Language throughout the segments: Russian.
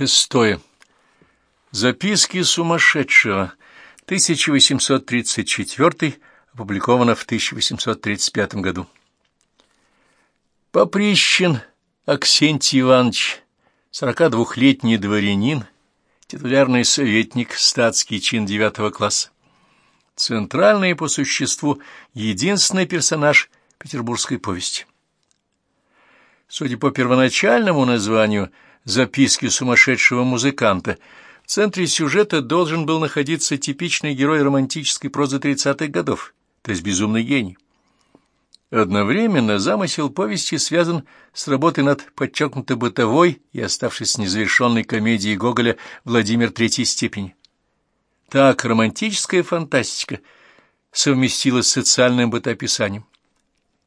Шестое. Записки сумасшедшего. 1834, опубликовано в 1835 году. Поприщин Аксентий Иванович, 42-летний дворянин, титулярный советник, статский чин девятого класса. Центральный по существу единственный персонаж петербургской повести. Судя по первоначальному названию «Записки сумасшедшего музыканта», в центре сюжета должен был находиться типичный герой романтической прозы 30-х годов, то есть безумный гений. Одновременно замысел повести связан с работой над подчеркнуто бытовой и оставшейся незавершенной комедией Гоголя «Владимир третьей степени». Так романтическая фантастика совместилась с социальным бытописанием.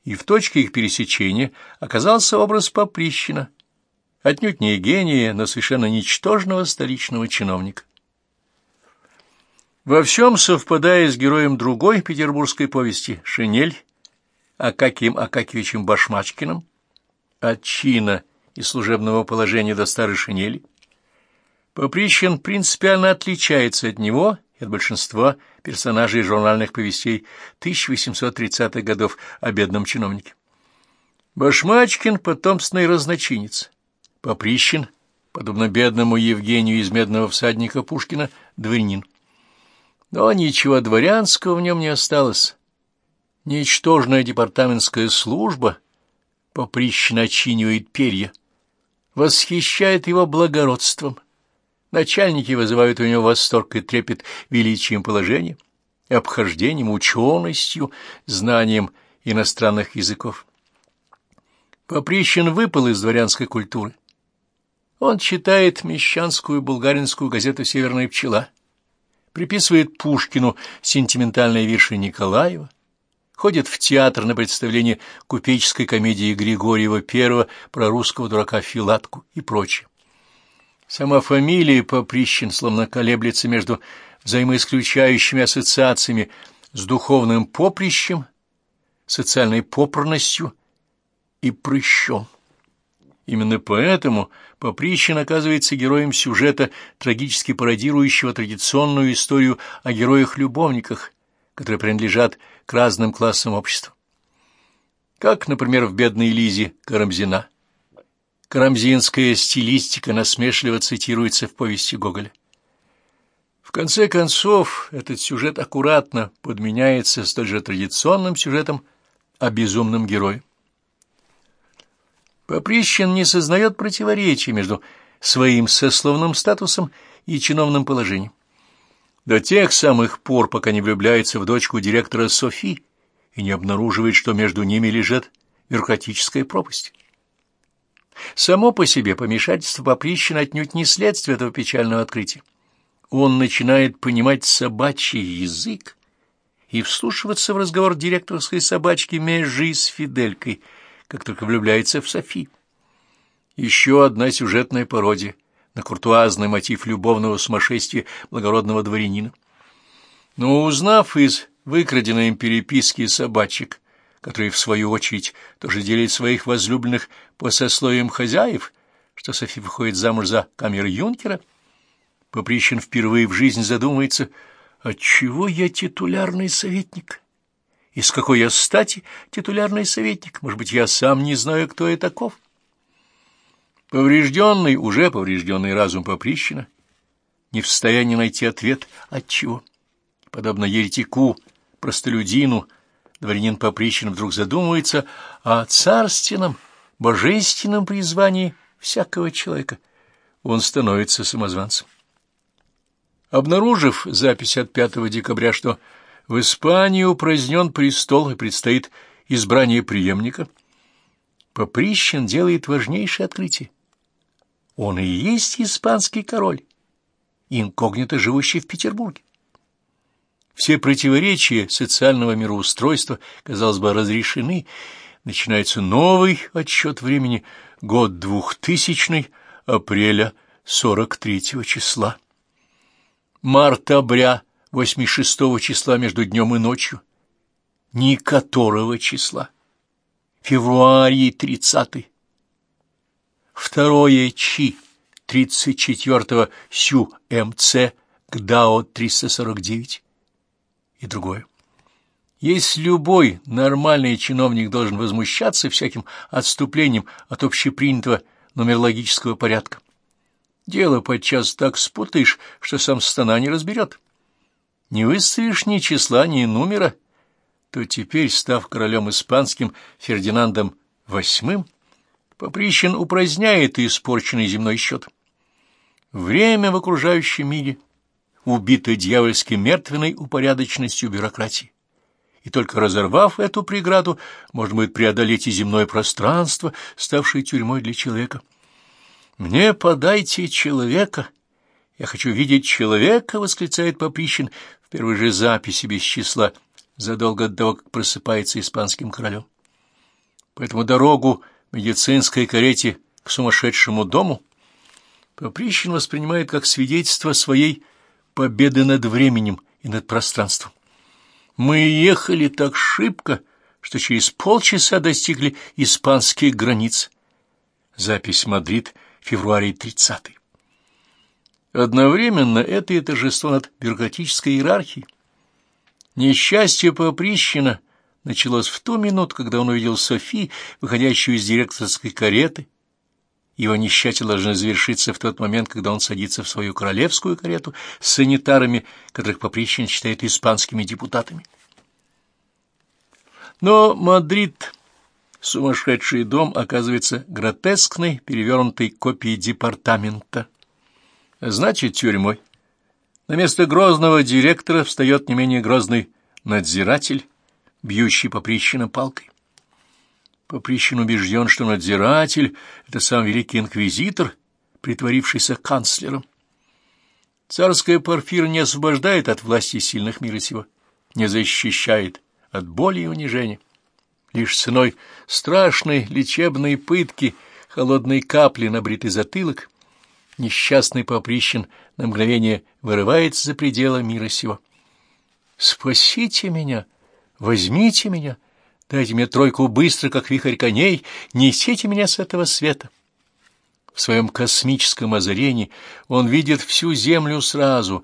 И в точке их пересечения оказался образ Поприщина, отнюдь не гения, но совершенно ничтожного столичного чиновника. Во всем совпадая с героем другой петербургской повести «Шинель», Акакием Акакевичем Башмачкиным, от чина и служебного положения до старой шинели, Поприщин принципиально отличается от него и от большинства персонажей журнальных повестей 1830-х годов о бедном чиновнике. Башмачкин — потомственный разночинец, Поприщин, подобно бедному Евгению из «Медного всадника» Пушкина, дворянин. Но ничего дворянского в нем не осталось. Ничтожная департаментская служба Поприщин очинивает перья, восхищает его благородством. Начальники вызывают у него восторг и трепет величием положения, обхождением, ученостью, знанием иностранных языков. Поприщин выпал из дворянской культуры он читает мещанскую булгаринскую газету «Северная пчела», приписывает Пушкину сентиментальные вирши Николаева, ходит в театр на представление купеческой комедии Григорьева I про русского дурака Филатку и прочее. Сама фамилия Поприщин словно колеблется между взаимоисключающими ассоциациями с духовным поприщем, социальной попрностью и прыщом. Именно поэтому Поприщин оказывается героем сюжета, трагически пародирующего традиционную историю о героях-любовниках, которые принадлежат к разным классам общества. Как, например, в «Бедной Лизе» Карамзина. Карамзинская стилистика насмешливо цитируется в повести Гоголя. В конце концов, этот сюжет аккуратно подменяется столь же традиционным сюжетом о безумном герое. Поприщин не сознает противоречия между своим сословным статусом и чиновным положением. До тех самых пор, пока не влюбляется в дочку директора Софи и не обнаруживает, что между ними лежит бюрократическая пропасть. Само по себе помешательство Поприщина отнюдь не следствие этого печального открытия. Он начинает понимать собачий язык и вслушиваться в разговор директорской собачки Межи с Фиделькой – как только влюбляется в Софи. Еще одна сюжетная пародия на куртуазный мотив любовного сумасшествия благородного дворянина. Но узнав из выкраденной им переписки собачек, который, в свою очередь, тоже делит своих возлюбленных по сословиям хозяев, что Софи выходит замуж за камер-юнкера, Поприщин впервые в жизни задумается, отчего я титулярный советник? Из какой я стати титулярный советник? Может быть, я сам не знаю, кто я таков? Поврежденный, уже поврежденный разум Поприщина, не в состоянии найти ответ от чего. Подобно еретику, простолюдину, дворянин Поприщин вдруг задумывается о царственном, божественном призвании всякого человека. Он становится самозванцем. Обнаружив запись от 5 декабря, что в Испании упразднен престол и предстоит избрание преемника, Поприщин делает важнейшее открытие. Он и есть испанский король, инкогнито живущий в Петербурге. Все противоречия социального мироустройства, казалось бы, разрешены. Начинается новый отсчет времени, год двухтысячный, апреля сорок третьего числа. Март-обря 86 числа между днем и ночью, ни которого числа, февруарий 30 второе чи 34-го СЮ-МЦ к ДАО-349 и другое. Если любой нормальный чиновник должен возмущаться всяким отступлением от общепринятого нумерологического порядка, дело подчас так спутаешь, что сам стана не разберет. Не выставишь ни числа, ни номера, то теперь, став королем испанским Фердинандом VIII, Поприщин упраздняет испорченный земной счет. Время в окружающем мире убито дьявольски мертвенной упорядоченностью бюрократии. И только разорвав эту преграду, можно будет преодолеть и земное пространство, ставшее тюрьмой для человека. «Мне подайте человека!» «Я хочу видеть человека!» — восклицает Поприщин в первой же записи без числа, задолго до того, как просыпается испанским королем. Поэтому дорогу медицинской карете к сумасшедшему дому Поприщин воспринимает как свидетельство своей победы над временем и над пространством. Мы ехали так шибко, что через полчаса достигли испанских границ. Запись Мадрид, февраль 30 Одновременно это и торжество над бюрократической иерархией. Несчастье Поприщина — началось в ту минуту, когда он увидел Софи, выходящую из директорской кареты. Его несчастье должно завершиться в тот момент, когда он садится в свою королевскую карету с санитарами, которых Поприщин считает испанскими депутатами. Но Мадрид, сумасшедший дом, оказывается гротескной, перевернутой копией департамента. Значит, тюрьмой. На место грозного директора встает не менее грозный надзиратель, бьющий Поприщина палкой. Поприщин убежден, что надзиратель — это сам великий инквизитор, притворившийся канцлером. Царская порфира не освобождает от власти сильных мира сего, не защищает от боли и унижения. Лишь ценой страшной лечебной пытки, холодной капли на бритый затылок, несчастный Поприщин на мгновение вырывается за пределы мира сего. «Спасите меня!» Возьмите меня, дайте мне тройку быстро, как вихрь коней, несите меня с этого света. В своем космическом озарении он видит всю землю сразу,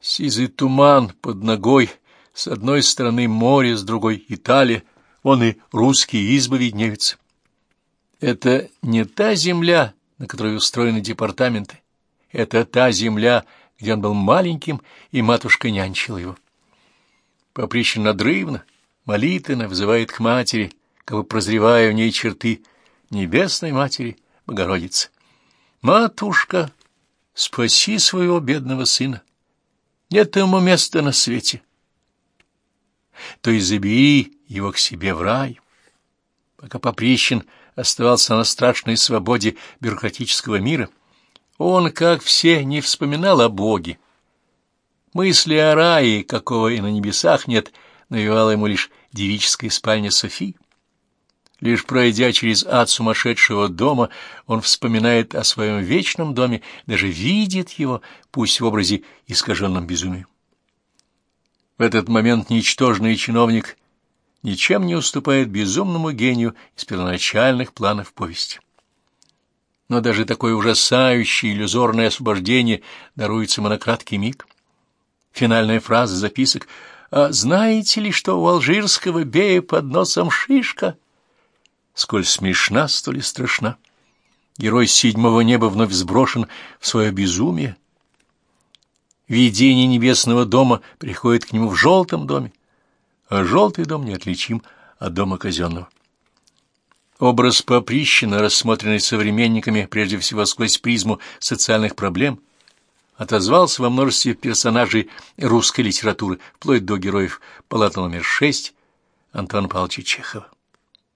сизый туман под ногой, с одной стороны море, с другой — Италия, он и русские избы виднеются. Это не та земля, на которой устроены департаменты, это та земля, где он был маленьким, и матушка нянчила его. Поприще надрывно, молитвенно взывает к матери, как бы прозревая в ней черты небесной матери Богородицы. «Матушка, спаси своего бедного сына! Нет ему места на свете!» То есть забери его к себе в рай. Пока Поприщин оставался на страшной свободе бюрократического мира, он, как все, не вспоминал о Боге. Мысли о рае, какого и на небесах нет, навевала ему лишь девическая спальня Софи. Лишь пройдя через ад сумасшедшего дома, он вспоминает о своем вечном доме, даже видит его, пусть в образе искаженном безумия. В этот момент ничтожный чиновник ничем не уступает безумному гению из первоначальных планов повести. Но даже такое ужасающее иллюзорное освобождение даруется монократкий миг. Финальная фраза записок — а знаете ли, что у алжирского бея под носом шишка? Сколь смешна, столь и страшна. Герой седьмого неба вновь сброшен в свое безумие. Видение небесного дома приходит к нему в желтом доме, а желтый дом неотличим от дома казенного. Образ Поприщина, рассмотренный современниками прежде всего сквозь призму социальных проблем, отозвался во множестве персонажей русской литературы, вплоть до героев палаты номер шесть Антона Павловича Чехова.